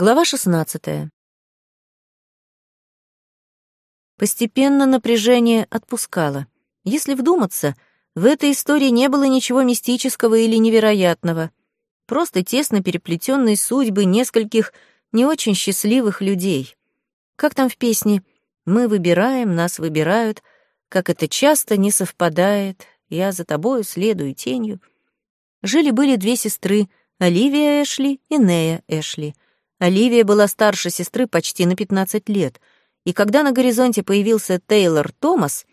Глава 16. Постепенно напряжение отпускало. Если вдуматься, в этой истории не было ничего мистического или невероятного. Просто тесно переплетенные судьбы нескольких не очень счастливых людей. Как там в песне «Мы выбираем, нас выбирают», как это часто не совпадает, я за тобою следую тенью. Жили-были две сестры, Оливия Эшли и Нея Эшли — Оливия была старше сестры почти на 15 лет, и когда на горизонте появился Тейлор Томас,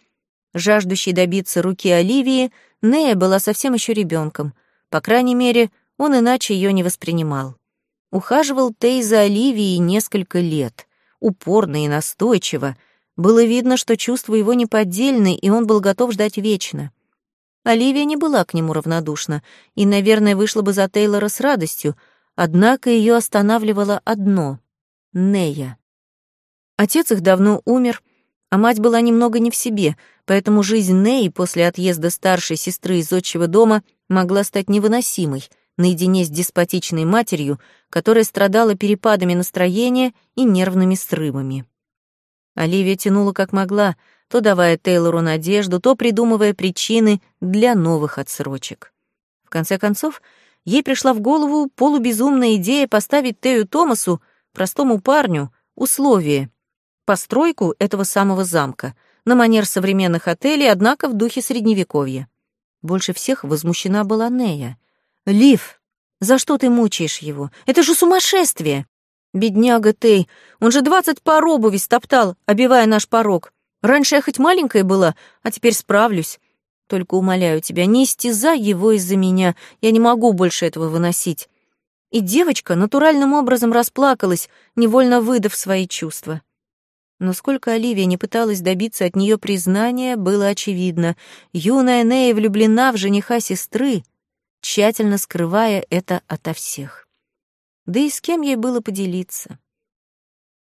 жаждущий добиться руки Оливии, Нея была совсем еще ребенком. По крайней мере, он иначе ее не воспринимал. Ухаживал Тей за Оливией несколько лет, упорно и настойчиво. Было видно, что чувства его неподдельны, и он был готов ждать вечно. Оливия не была к нему равнодушна и, наверное, вышла бы за Тейлора с радостью, Однако ее останавливало одно — Нея. Отец их давно умер, а мать была немного не в себе, поэтому жизнь Неи после отъезда старшей сестры из отчего дома могла стать невыносимой, наедине с деспотичной матерью, которая страдала перепадами настроения и нервными срывами. Оливия тянула как могла, то давая Тейлору надежду, то придумывая причины для новых отсрочек. В конце концов, ей пришла в голову полубезумная идея поставить Тею Томасу, простому парню, условие — постройку этого самого замка, на манер современных отелей, однако в духе Средневековья. Больше всех возмущена была Нея. «Лив, за что ты мучаешь его? Это же сумасшествие!» «Бедняга Тей, он же двадцать пар обуви стоптал, обивая наш порог. Раньше я хоть маленькая была, а теперь справлюсь. Только умоляю тебя, не истязай его из-за меня, я не могу больше этого выносить». И девочка натуральным образом расплакалась, невольно выдав свои чувства. Но сколько Оливия не пыталась добиться от нее признания, было очевидно. Юная Нея влюблена в жениха сестры, тщательно скрывая это ото всех. Да и с кем ей было поделиться?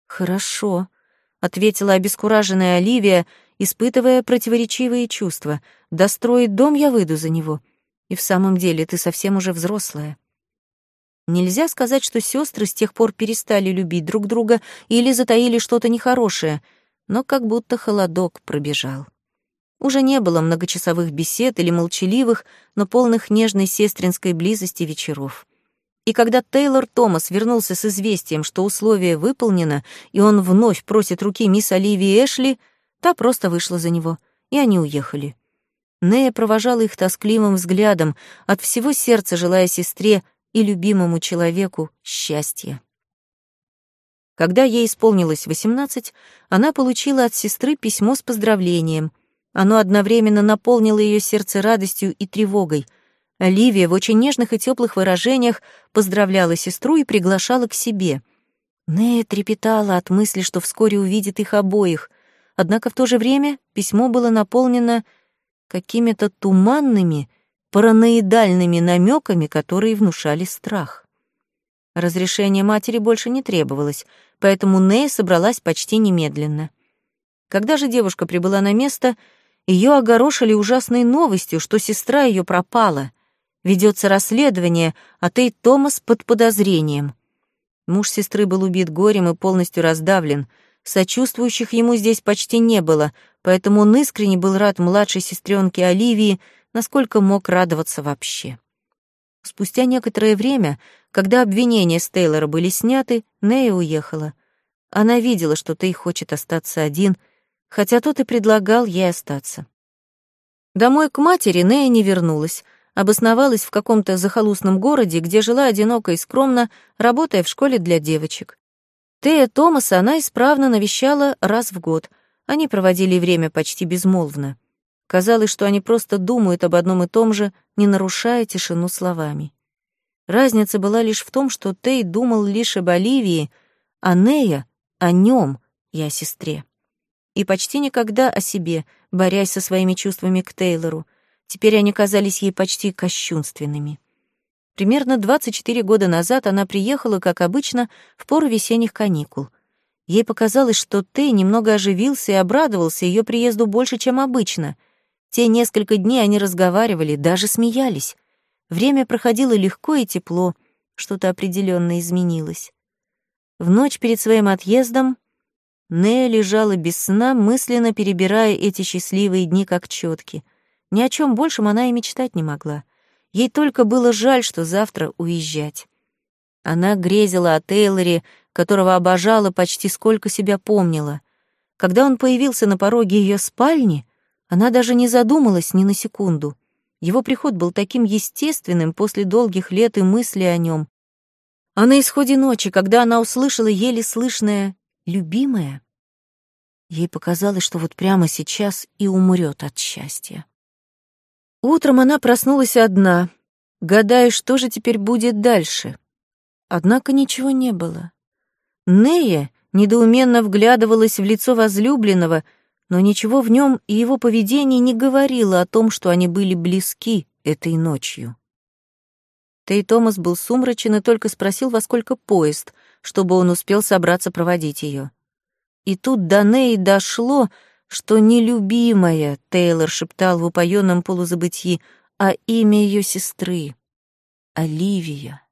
«Хорошо», — ответила обескураженная Оливия, испытывая противоречивые чувства. «Достроить дом я выйду за него. И в самом деле ты совсем уже взрослая». Нельзя сказать, что сестры с тех пор перестали любить друг друга или затаили что-то нехорошее, но как будто холодок пробежал. Уже не было многочасовых бесед или молчаливых, но полных нежной сестринской близости вечеров. И когда Тейлор Томас вернулся с известием, что условие выполнено, и он вновь просит руки мисс Оливии Эшли — Та просто вышла за него, и они уехали. Нея провожала их тоскливым взглядом, от всего сердца желая сестре и любимому человеку счастья. Когда ей исполнилось восемнадцать, она получила от сестры письмо с поздравлением. Оно одновременно наполнило ее сердце радостью и тревогой. Оливия в очень нежных и теплых выражениях поздравляла сестру и приглашала к себе. Нея трепетала от мысли, что вскоре увидит их обоих. Однако в то же время письмо было наполнено какими-то туманными, параноидальными намеками, которые внушали страх. Разрешение матери больше не требовалось, поэтому Нея собралась почти немедленно. Когда же девушка прибыла на место, ее огорошили ужасной новостью, что сестра ее пропала. Ведется расследование, а Тей Томас под подозрением. Муж сестры был убит горем и полностью раздавлен — Сочувствующих ему здесь почти не было, поэтому он искренне был рад младшей сестренке Оливии, насколько мог радоваться вообще. Спустя некоторое время, когда обвинения с Тейлора были сняты, Нея уехала. Она видела, что Тей хочет остаться один, хотя тот и предлагал ей остаться. Домой к матери Нея не вернулась, обосновалась в каком-то захолустном городе, где жила одиноко и скромно, работая в школе для девочек. Тея Томаса она исправно навещала раз в год. Они проводили время почти безмолвно. Казалось, что они просто думают об одном и том же, не нарушая тишину словами. Разница была лишь в том, что Тей думал лишь об Оливии, а Нея — о нем и о сестре. И почти никогда о себе, борясь со своими чувствами к Тейлору. Теперь они казались ей почти кощунственными. Примерно 24 года назад она приехала, как обычно, в пору весенних каникул. Ей показалось, что Тей немного оживился и обрадовался ее приезду больше, чем обычно. Те несколько дней они разговаривали, даже смеялись. Время проходило легко и тепло, что-то определенно изменилось. В ночь перед своим отъездом Нея лежала без сна, мысленно перебирая эти счастливые дни как четки. Ни о чем большем она и мечтать не могла. Ей только было жаль, что завтра уезжать. Она грезила о Тейлоре, которого обожала почти сколько себя помнила. Когда он появился на пороге ее спальни, она даже не задумалась ни на секунду. Его приход был таким естественным после долгих лет и мысли о нем, а на исходе ночи, когда она услышала еле слышное «любимая», ей показалось, что вот прямо сейчас и умрет от счастья. Утром она проснулась одна, гадая, что же теперь будет дальше. Однако ничего не было. Нея недоуменно вглядывалась в лицо возлюбленного, но ничего в нем и его поведении не говорило о том, что они были близки этой ночью. Тей Томас был сумрачен и только спросил, во сколько поезд, чтобы он успел собраться проводить ее. И тут до Ней дошло, что нелюбимая, Тейлор шептал в упоенном полузабытии, а имя ее сестры — Оливия.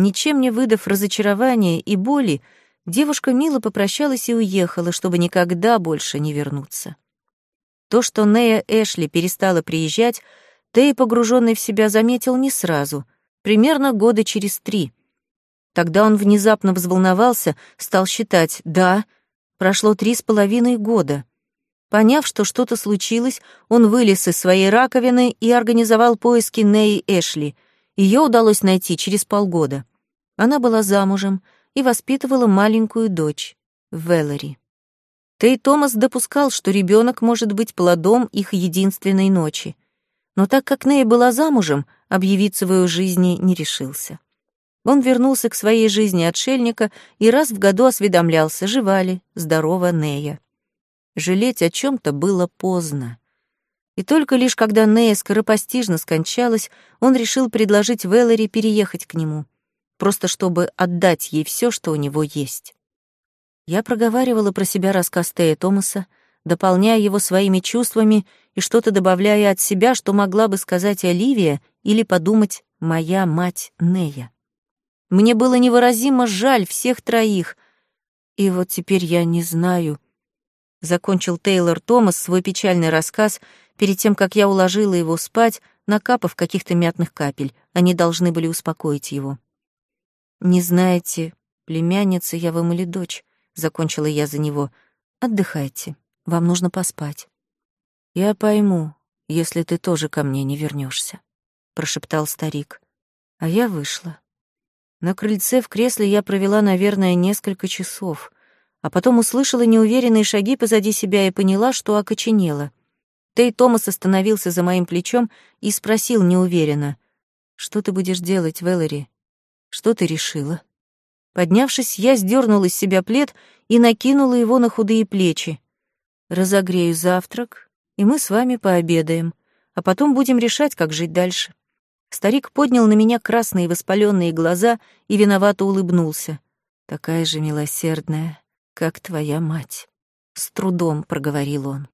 Ничем не выдав разочарования и боли, девушка мило попрощалась и уехала, чтобы никогда больше не вернуться. То, что Нея Эшли перестала приезжать, Тей, погруженный в себя, заметил не сразу, примерно года через три. Тогда он внезапно взволновался, стал считать «да», прошло три с половиной года. Поняв, что что-то случилось, он вылез из своей раковины и организовал поиски Неи Эшли. Ее удалось найти через полгода. Она была замужем и воспитывала маленькую дочь, Веллори. Тей Томас допускал, что ребенок может быть плодом их единственной ночи но так как Ней была замужем, объявить свою жизни не решился. Он вернулся к своей жизни отшельника и раз в году осведомлялся, жива ли, здорова Нея. Жалеть о чем то было поздно. И только лишь когда Нея скоропостижно скончалась, он решил предложить Веллари переехать к нему, просто чтобы отдать ей все, что у него есть. Я проговаривала про себя рассказ Тея Томаса, дополняя его своими чувствами и что-то добавляя от себя, что могла бы сказать Оливия или подумать «моя мать Нея». Мне было невыразимо жаль всех троих. И вот теперь я не знаю. Закончил Тейлор Томас свой печальный рассказ перед тем, как я уложила его спать, накапав каких-то мятных капель. Они должны были успокоить его. «Не знаете, племянница я вам или дочь?» — закончила я за него. «Отдыхайте, вам нужно поспать». «Я пойму, если ты тоже ко мне не вернешься, прошептал старик. А я вышла. На крыльце в кресле я провела, наверное, несколько часов, а потом услышала неуверенные шаги позади себя и поняла, что окоченела. Тей Томас остановился за моим плечом и спросил неуверенно, «Что ты будешь делать, Веллери? Что ты решила?» Поднявшись, я сдернула с себя плед и накинула его на худые плечи. «Разогрею завтрак, и мы с вами пообедаем, а потом будем решать, как жить дальше». Старик поднял на меня красные воспаленные глаза и виновато улыбнулся. «Такая же милосердная, как твоя мать», — с трудом проговорил он.